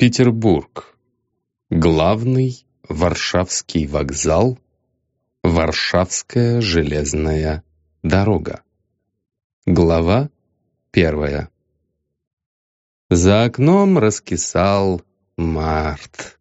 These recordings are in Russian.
Санкт-Петербург. Главный Варшавский вокзал. Варшавская железная дорога. Глава первая. За окном раскисал март.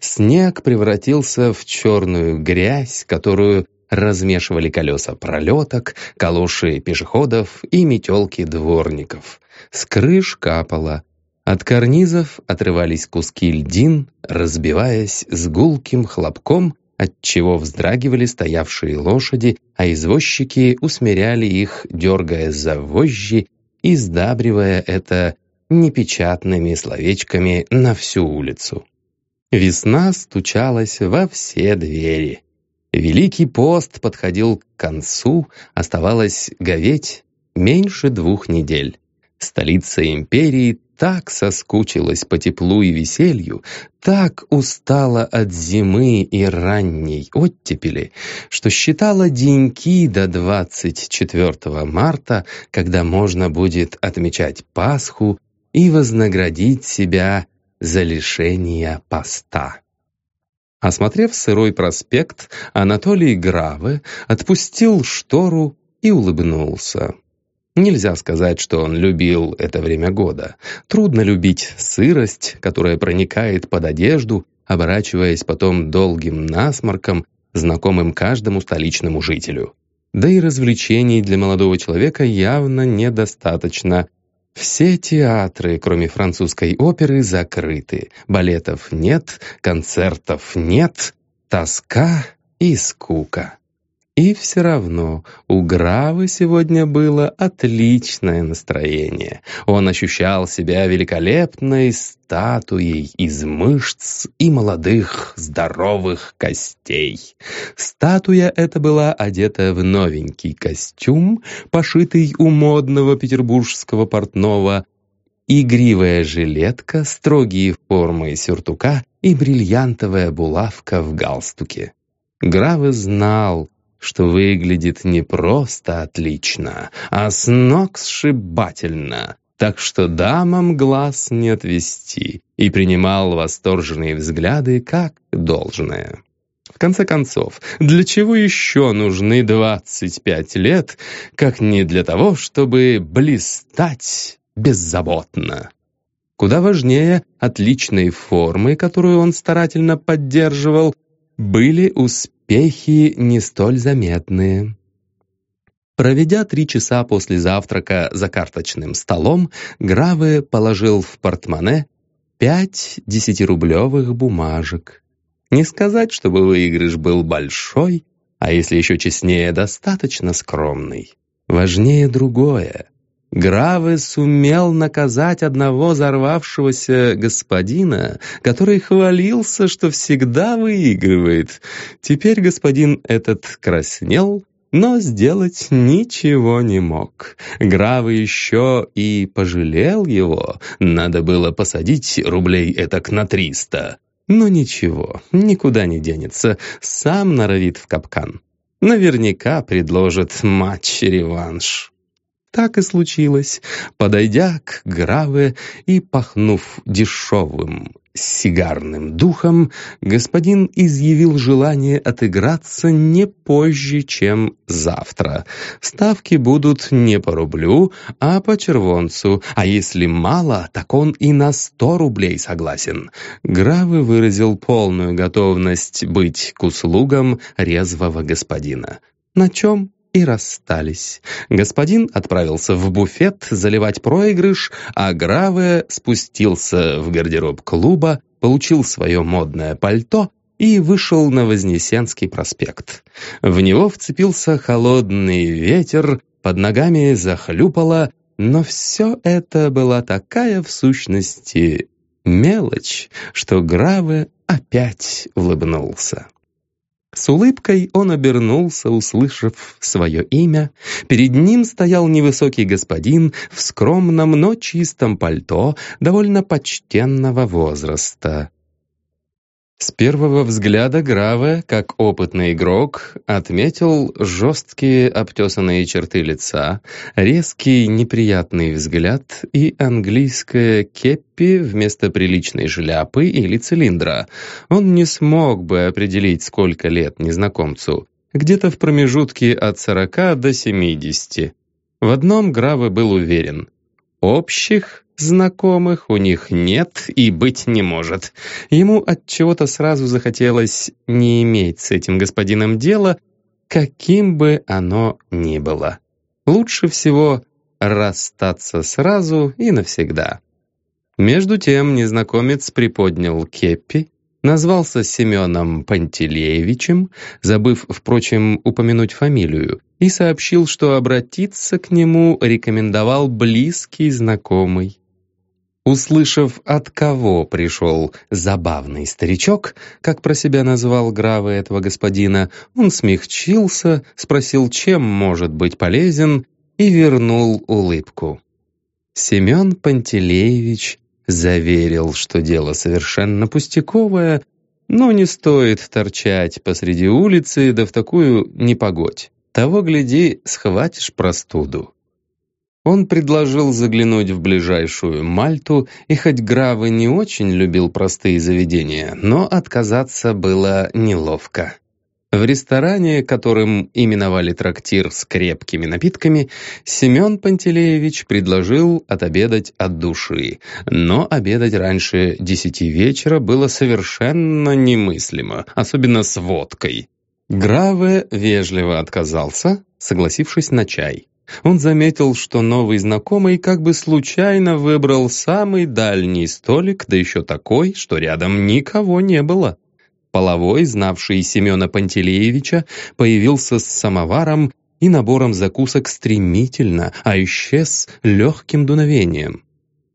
Снег превратился в черную грязь, которую размешивали колеса пролеток, калоши пешеходов и метелки дворников. С крыш капало. От карнизов отрывались куски льдин, разбиваясь с гулким хлопком, отчего вздрагивали стоявшие лошади, а извозчики усмиряли их, дергая за вожжи и сдабривая это непечатными словечками на всю улицу. Весна стучалась во все двери. Великий пост подходил к концу, оставалось говеть меньше двух недель. Столица империи так соскучилась по теплу и веселью, так устала от зимы и ранней оттепели, что считала деньки до 24 марта, когда можно будет отмечать Пасху и вознаградить себя за лишение поста. Осмотрев сырой проспект, Анатолий Граве отпустил штору и улыбнулся. Нельзя сказать, что он любил это время года. Трудно любить сырость, которая проникает под одежду, оборачиваясь потом долгим насморком, знакомым каждому столичному жителю. Да и развлечений для молодого человека явно недостаточно, все театры, кроме французской оперы, закрыты. Балетов нет, концертов нет, тоска и скука. И все равно у Гравы сегодня было отличное настроение. Он ощущал себя великолепной статуей из мышц и молодых здоровых костей. Статуя эта была одета в новенький костюм, пошитый у модного петербургского портного, игривая жилетка, строгие формы сюртука и бриллиантовая булавка в галстуке. Гравы знал, что выглядит не просто отлично, а с ног сшибательно, так что дамам глаз не отвести, и принимал восторженные взгляды как должное. В конце концов, для чего еще нужны 25 лет, как не для того, чтобы блистать беззаботно? Куда важнее отличной формы, которую он старательно поддерживал, были успехи успехи не столь заметные. Проведя три часа после завтрака за карточным столом, Граве положил в портмоне пять десятирублевых бумажек. Не сказать, чтобы выигрыш был большой, а если еще честнее, достаточно скромный. Важнее другое. Граве сумел наказать одного взорвавшегося господина, который хвалился, что всегда выигрывает. Теперь господин этот краснел, но сделать ничего не мог. Гравы еще и пожалел его, надо было посадить рублей этак на триста. Но ничего, никуда не денется, сам норовит в капкан. Наверняка предложит матч-реванш. Так и случилось. Подойдя к Граве и пахнув дешевым сигарным духом, господин изъявил желание отыграться не позже, чем завтра. Ставки будут не по рублю, а по червонцу, а если мало, так он и на сто рублей согласен. Гравы выразил полную готовность быть к услугам резвого господина. На чем и расстались. Господин отправился в буфет заливать проигрыш, а Граве спустился в гардероб клуба, получил свое модное пальто и вышел на Вознесенский проспект. В него вцепился холодный ветер, под ногами захлюпало, но все это была такая в сущности мелочь, что Граве опять улыбнулся. С улыбкой он обернулся, услышав свое имя. Перед ним стоял невысокий господин в скромном, но чистом пальто довольно почтенного возраста. С первого взгляда Граве, как опытный игрок, отметил жесткие обтесанные черты лица, резкий неприятный взгляд и английское кеппи вместо приличной шляпы или цилиндра. Он не смог бы определить, сколько лет незнакомцу. Где-то в промежутке от 40 до 70. В одном Граве был уверен. Общих Знакомых у них нет и быть не может. Ему от чего-то сразу захотелось не иметь с этим господином дела, каким бы оно ни было. Лучше всего расстаться сразу и навсегда. Между тем незнакомец приподнял кеппи, назвался Семеном Пантелеевичем, забыв, впрочем, упомянуть фамилию, и сообщил, что обратиться к нему рекомендовал близкий знакомый. Услышав, от кого пришел забавный старичок, как про себя назвал Гравы этого господина, он смягчился, спросил, чем может быть полезен, и вернул улыбку. Семен Пантелеевич заверил, что дело совершенно пустяковое, но не стоит торчать посреди улицы, да в такую непогодь. Того, гляди, схватишь простуду. Он предложил заглянуть в ближайшую Мальту, и хоть Гравы не очень любил простые заведения, но отказаться было неловко. В ресторане, которым именовали трактир с крепкими напитками, Семен Пантелеевич предложил отобедать от души, но обедать раньше десяти вечера было совершенно немыслимо, особенно с водкой. Граве вежливо отказался, согласившись на чай. Он заметил, что новый знакомый как бы случайно выбрал самый дальний столик, да еще такой, что рядом никого не было. Половой, знавший Семена Пантелеевича, появился с самоваром и набором закусок стремительно, а исчез легким дуновением.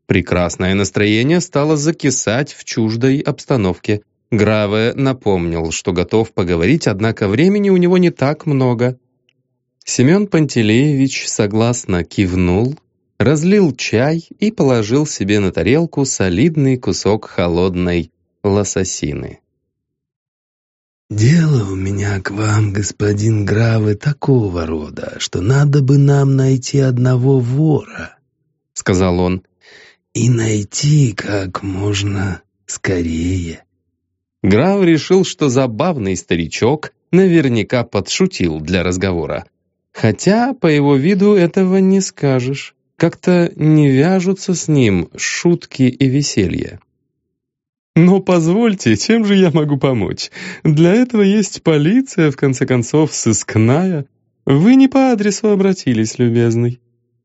Прекрасное настроение стало закисать в чуждой обстановке. Граве напомнил, что готов поговорить, однако времени у него не так много. Семен Пантелеевич согласно кивнул, разлил чай и положил себе на тарелку солидный кусок холодной лососины. «Дело у меня к вам, господин Гравы, такого рода, что надо бы нам найти одного вора», — сказал он, — «и найти как можно скорее». Грав решил, что забавный старичок наверняка подшутил для разговора. Хотя по его виду этого не скажешь. Как-то не вяжутся с ним шутки и веселье. «Но позвольте, чем же я могу помочь? Для этого есть полиция, в конце концов, сыскная. Вы не по адресу обратились, любезный».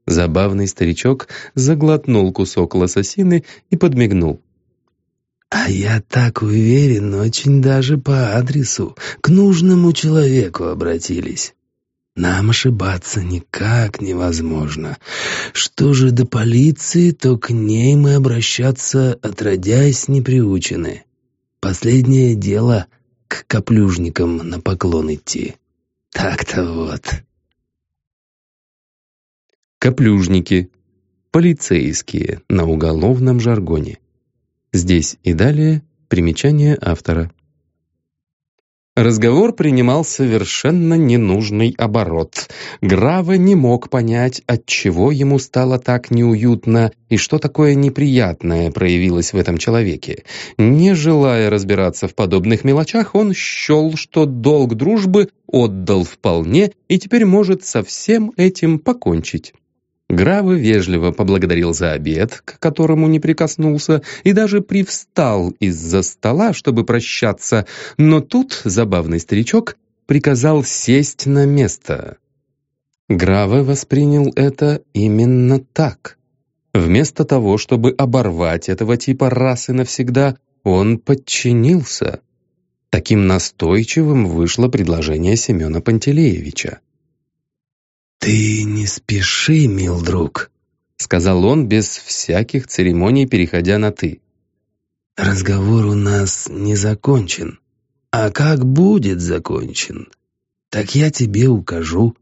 Забавный старичок заглотнул кусок лососины и подмигнул. «А я так уверен, очень даже по адресу, к нужному человеку обратились». Нам ошибаться никак невозможно. Что же до полиции, то к ней мы обращаться, отродясь, не приучены. Последнее дело — к каплюжникам на поклон идти. Так-то вот. Каплюжники. Полицейские на уголовном жаргоне. Здесь и далее примечание автора. Разговор принимал совершенно ненужный оборот. Грава не мог понять, от чего ему стало так неуютно и что такое неприятное проявилось в этом человеке. Не желая разбираться в подобных мелочах, он счел, что долг дружбы отдал вполне и теперь может со всем этим покончить. Гравы вежливо поблагодарил за обед, к которому не прикоснулся, и даже привстал из-за стола, чтобы прощаться, но тут забавный старичок приказал сесть на место. Граве воспринял это именно так. Вместо того, чтобы оборвать этого типа раз и навсегда, он подчинился. Таким настойчивым вышло предложение Семена Пантелеевича. «Ты не спеши, мил друг», — сказал он без всяких церемоний, переходя на «ты». «Разговор у нас не закончен. А как будет закончен, так я тебе укажу.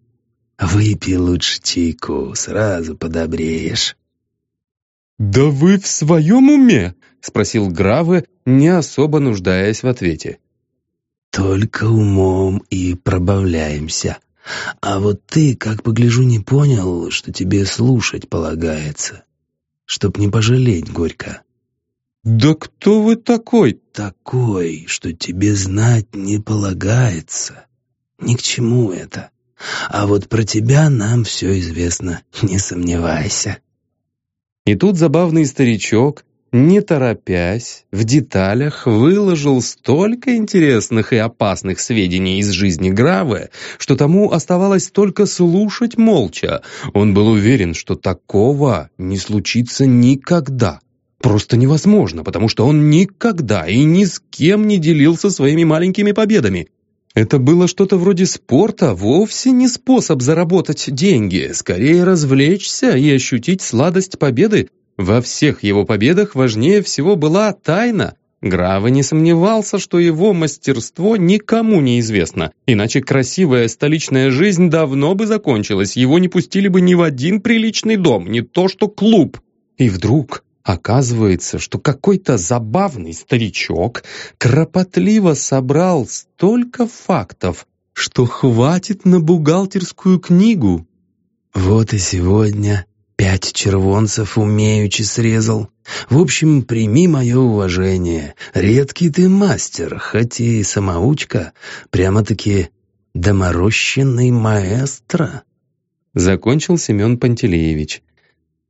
Выпей лучше чайку, сразу подобреешь». «Да вы в своем уме?» — спросил Гравы, не особо нуждаясь в ответе. «Только умом и пробавляемся. А вот ты, как погляжу, не понял, что тебе слушать полагается, чтоб не пожалеть горько». «Да кто вы такой?» «Такой, что тебе знать не полагается. Ни к чему это. А вот про тебя нам все известно, не сомневайся». И тут забавный старичок, не торопясь, в деталях выложил столько интересных и опасных сведений из жизни Граве, что тому оставалось только слушать молча. Он был уверен, что такого не случится никогда. Просто невозможно, потому что он никогда и ни с кем не делился своими маленькими победами. Это было что-то вроде спорта, вовсе не способ заработать деньги, скорее развлечься и ощутить сладость победы. Во всех его победах важнее всего была тайна. Грава не сомневался, что его мастерство никому не известно, иначе красивая столичная жизнь давно бы закончилась, его не пустили бы ни в один приличный дом, не то что клуб. И вдруг Оказывается, что какой-то забавный старичок кропотливо собрал столько фактов, что хватит на бухгалтерскую книгу. Вот и сегодня пять червонцев умеючи срезал. В общем, прими мое уважение. Редкий ты мастер, хоть и самоучка, прямо-таки доморощенный маэстро. Закончил Семен Пантелеевич.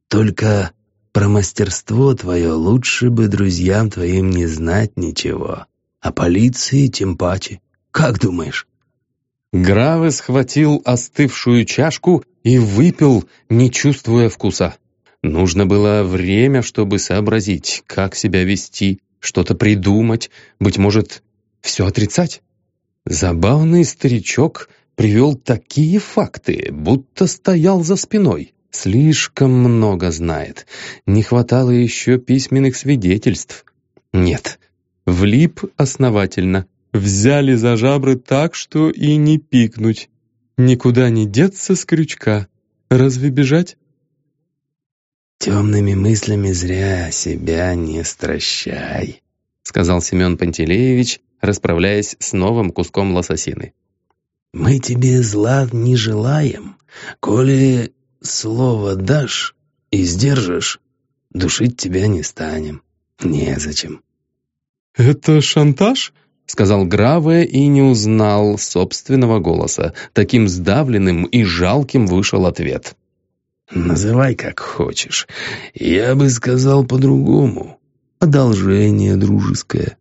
Только про мастерство твое лучше бы друзьям твоим не знать ничего. А полиции тем паче. Как думаешь?» Граве схватил остывшую чашку и выпил, не чувствуя вкуса. Нужно было время, чтобы сообразить, как себя вести, что-то придумать, быть может, все отрицать. Забавный старичок привел такие факты, будто стоял за спиной. Слишком много знает. Не хватало еще письменных свидетельств. Нет, влип основательно. Взяли за жабры так, что и не пикнуть. Никуда не деться с крючка. Разве бежать? «Темными мыслями зря себя не стращай», — сказал Семен Пантелеевич, расправляясь с новым куском лососины. «Мы тебе зла не желаем. Коли слово дашь и сдержишь, душить тебя не станем. Незачем». «Это шантаж?» — сказал Граве и не узнал собственного голоса. Таким сдавленным и жалким вышел ответ. «Называй как хочешь. Я бы сказал по-другому. Одолжение дружеское.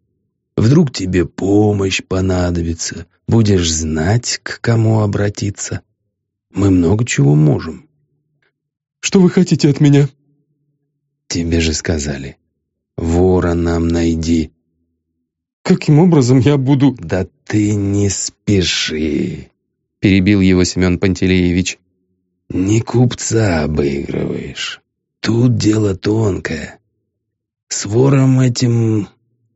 Вдруг тебе помощь понадобится, будешь знать, к кому обратиться. Мы много чего можем. Что вы хотите от меня?» «Тебе же сказали. Вора нам найди». «Каким образом я буду...» «Да ты не спеши», — перебил его Семен Пантелеевич. «Не купца обыгрываешь. Тут дело тонкое. С вором этим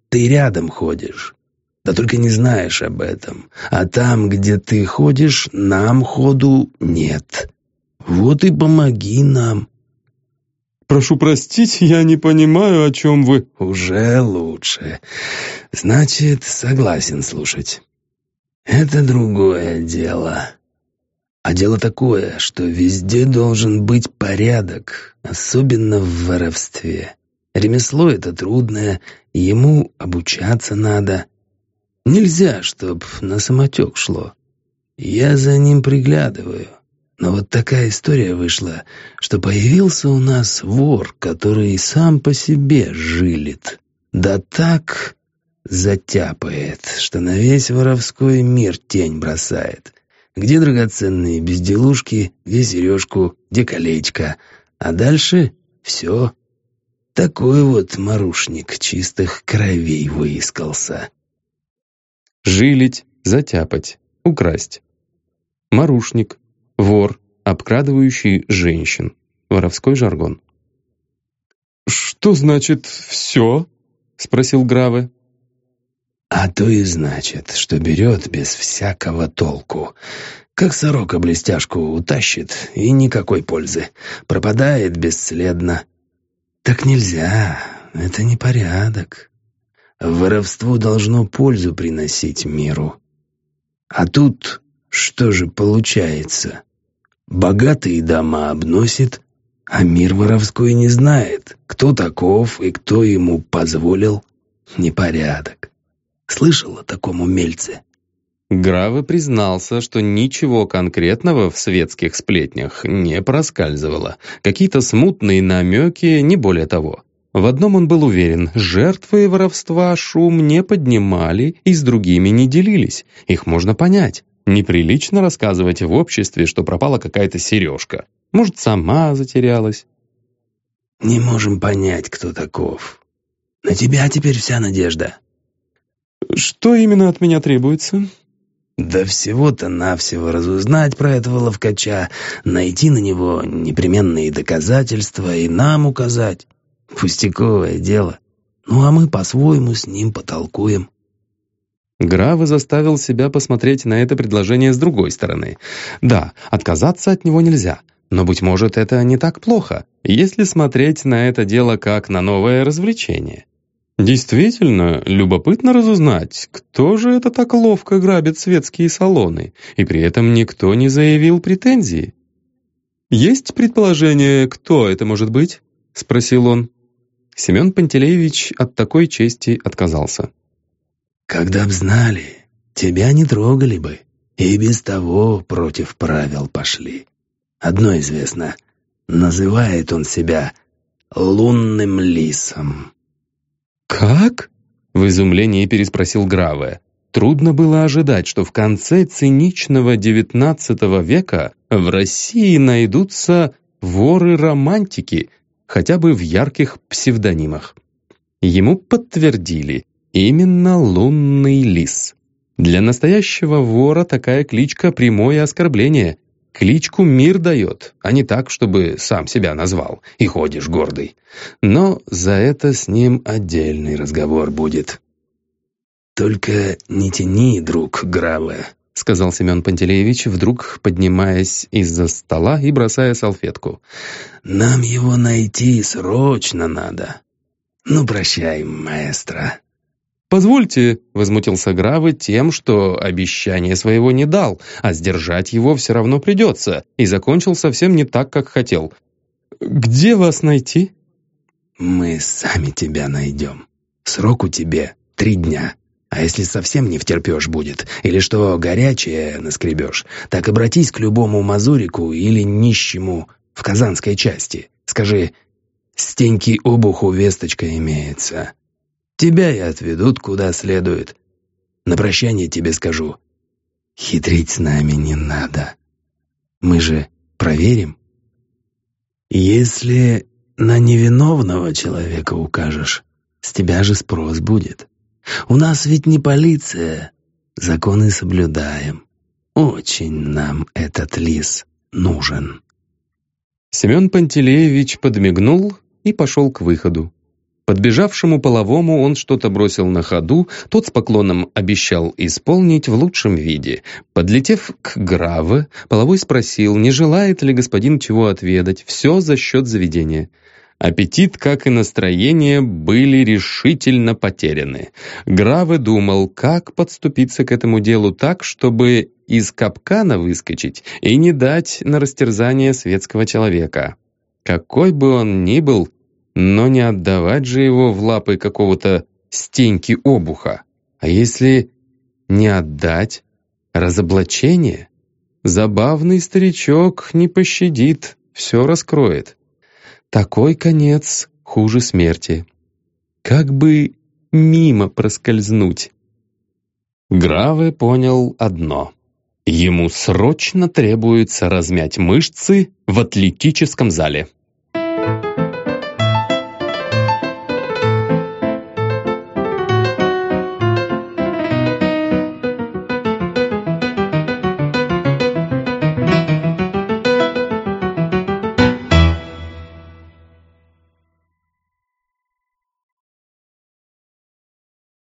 ты рядом ходишь, да только не знаешь об этом. А там, где ты ходишь, нам ходу нет. Вот и помоги нам». «Прошу простить, я не понимаю, о чем вы...» «Уже лучше. Значит, согласен слушать. Это другое дело. А дело такое, что везде должен быть порядок, особенно в воровстве. Ремесло это трудное, ему обучаться надо. Нельзя, чтоб на самотек шло. Я за ним приглядываю. Но вот такая история вышла, что появился у нас вор, который сам по себе жилит. Да так затяпает, что на весь воровской мир тень бросает. Где драгоценные безделушки, где сережку, где колечко. А дальше все. Такой вот марушник чистых кровей выискался. Жилить, затяпать, украсть. Марушник, Вор, обкрадывающий женщин. Воровской жаргон. «Что значит «все»?» — спросил Граве. «А то и значит, что берет без всякого толку. Как сорока блестяшку утащит, и никакой пользы. Пропадает бесследно. Так нельзя, это не порядок. Воровство должно пользу приносить миру. А тут что же получается? Богатые дома обносит, а мир воровской не знает, кто таков и кто ему позволил. Непорядок. Слышал о таком умельце? Гравы признался, что ничего конкретного в светских сплетнях не проскальзывало. Какие-то смутные намеки, не более того. В одном он был уверен, жертвы воровства шум не поднимали и с другими не делились. Их можно понять. Неприлично рассказывать в обществе, что пропала какая-то сережка. Может, сама затерялась. «Не можем понять, кто таков. На тебя теперь вся надежда». «Что именно от меня требуется?» Да всего-то навсего разузнать про этого ловкача, найти на него непременные доказательства и нам указать. Пустяковое дело. Ну а мы по-своему с ним потолкуем. Грава заставил себя посмотреть на это предложение с другой стороны. Да, отказаться от него нельзя, но, быть может, это не так плохо, если смотреть на это дело как на новое развлечение. Действительно, любопытно разузнать, кто же это так ловко грабит светские салоны, и при этом никто не заявил претензии. «Есть предположение, кто это может быть?» — спросил он. Семен Пантелеевич от такой чести отказался. «Когда б знали, тебя не трогали бы, и без того против правил пошли. Одно известно, называет он себя лунным лисом». «Как?» — в изумлении переспросил Граве. Трудно было ожидать, что в конце циничного XIX века в России найдутся воры-романтики, хотя бы в ярких псевдонимах. Ему подтвердили именно «Лунный лис». Для настоящего вора такая кличка — прямое оскорбление, Кличку мир дает, а не так, чтобы сам себя назвал и ходишь гордый. Но за это с ним отдельный разговор будет. «Только не тяни, друг Граве», — сказал Семен Пантелеевич, вдруг поднимаясь из-за стола и бросая салфетку. «Нам его найти срочно надо. Ну, прощай, маэстро». «Позвольте», — возмутился Гравы тем, что обещание своего не дал, а сдержать его все равно придется, и закончил совсем не так, как хотел. «Где вас найти?» «Мы сами тебя найдем. Срок у тебе три дня. А если совсем не втерпешь будет, или что горячее наскребешь, так обратись к любому мазурику или нищему в казанской части. Скажи, «Стеньки обуху весточка имеется». Тебя и отведут куда следует. На прощание тебе скажу. Хитрить с нами не надо. Мы же проверим. Если на невиновного человека укажешь, с тебя же спрос будет. У нас ведь не полиция, законы соблюдаем. Очень нам этот лис нужен». Семен Пантелеевич подмигнул и пошел к выходу. Подбежавшему половому он что-то бросил на ходу, тот с поклоном обещал исполнить в лучшем виде. Подлетев к Граве, половой спросил, не желает ли господин чего отведать, все за счет заведения. Аппетит, как и настроение, были решительно потеряны. Граве думал, как подступиться к этому делу так, чтобы из капкана выскочить и не дать на растерзание светского человека. Какой бы он ни был, но не отдавать же его в лапы какого-то стеньки обуха. А если не отдать? Разоблачение? Забавный старичок не пощадит, все раскроет. Такой конец хуже смерти. Как бы мимо проскользнуть? Граве понял одно. Ему срочно требуется размять мышцы в атлетическом зале. Thank you.